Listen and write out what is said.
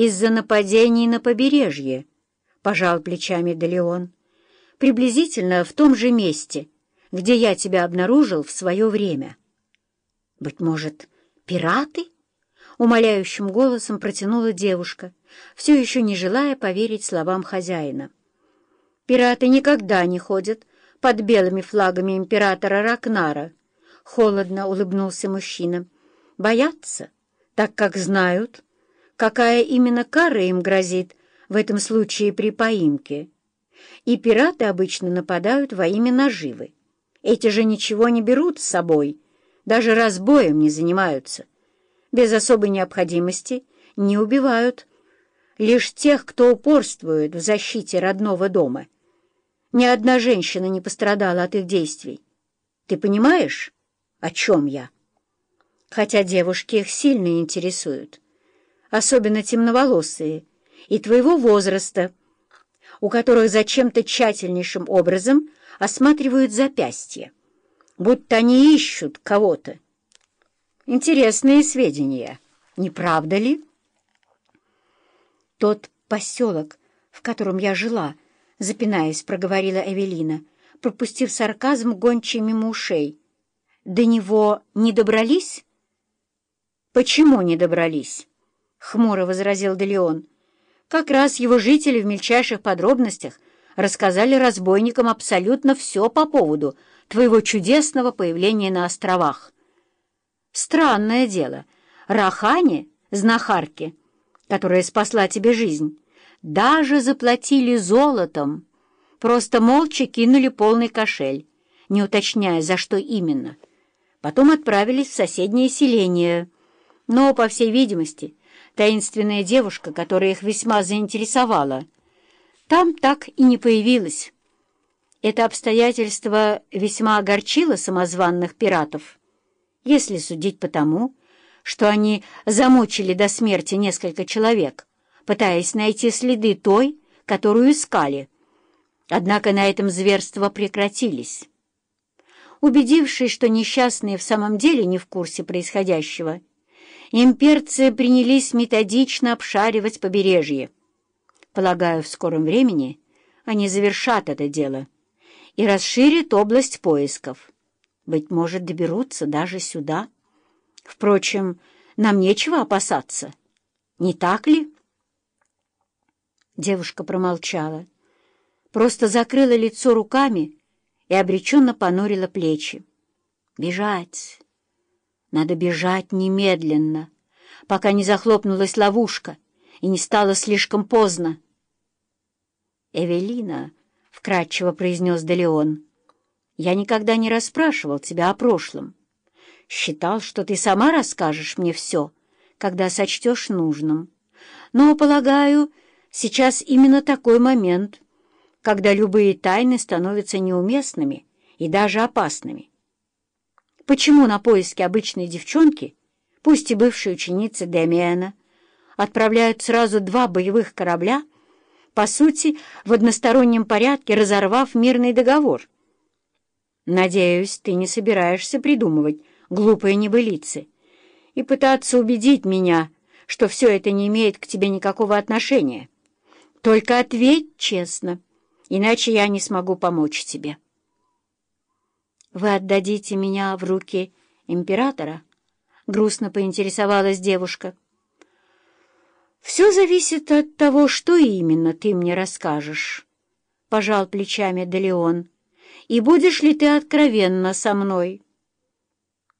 из-за нападений на побережье, — пожал плечами Делеон. Приблизительно в том же месте, где я тебя обнаружил в свое время. Быть может, пираты? Умоляющим голосом протянула девушка, все еще не желая поверить словам хозяина. Пираты никогда не ходят под белыми флагами императора Ракнара, — холодно улыбнулся мужчина. Боятся, так как знают, какая именно кара им грозит в этом случае при поимке. И пираты обычно нападают во имя наживы. Эти же ничего не берут с собой, даже разбоем не занимаются. Без особой необходимости не убивают. Лишь тех, кто упорствует в защите родного дома. Ни одна женщина не пострадала от их действий. Ты понимаешь, о чем я? Хотя девушки их сильно интересуют, особенно темноволосые, и твоего возраста, у которых зачем-то тщательнейшим образом осматривают запястья, будто они ищут кого-то. Интересные сведения, не правда ли? Тот поселок, в котором я жила, запинаясь, проговорила Эвелина, пропустив сарказм гончий мимо ушей. До него не добрались? Почему не добрались? Хмуро возразил Делеон. Как раз его жители в мельчайших подробностях рассказали разбойникам абсолютно все по поводу твоего чудесного появления на островах. Странное дело, Рахане, знахарке, которая спасла тебе жизнь, даже заплатили золотом, просто молча кинули полный кошель, не уточняя, за что именно. Потом отправились в соседнее селение, но, по всей видимости, таинственная девушка, которая их весьма заинтересовала, там так и не появилась. Это обстоятельство весьма огорчило самозванных пиратов, если судить по тому, что они замучили до смерти несколько человек, пытаясь найти следы той, которую искали. Однако на этом зверства прекратились. Убедившись, что несчастные в самом деле не в курсе происходящего, имперцы принялись методично обшаривать побережье. Полагаю, в скором времени они завершат это дело и расширят область поисков. Быть может, доберутся даже сюда. Впрочем, нам нечего опасаться. Не так ли? Девушка промолчала, просто закрыла лицо руками и обреченно понурила плечи. Бежать! Надо бежать немедленно, пока не захлопнулась ловушка и не стало слишком поздно. «Эвелина», — вкратчиво произнес Делеон, — «я никогда не расспрашивал тебя о прошлом. Считал, что ты сама расскажешь мне все, когда сочтешь нужным. Но, полагаю, сейчас именно такой момент, когда любые тайны становятся неуместными и даже опасными. Почему на поиски обычной девчонки, пусть и бывшей ученицы Демиана, отправляют сразу два боевых корабля, по сути, в одностороннем порядке разорвав мирный договор? Надеюсь, ты не собираешься придумывать глупые небылицы и пытаться убедить меня, что все это не имеет к тебе никакого отношения. Только ответь честно, иначе я не смогу помочь тебе. «Вы отдадите меня в руки императора?» — грустно поинтересовалась девушка. «Все зависит от того, что именно ты мне расскажешь», — пожал плечами Делеон. «И будешь ли ты откровенна со мной?»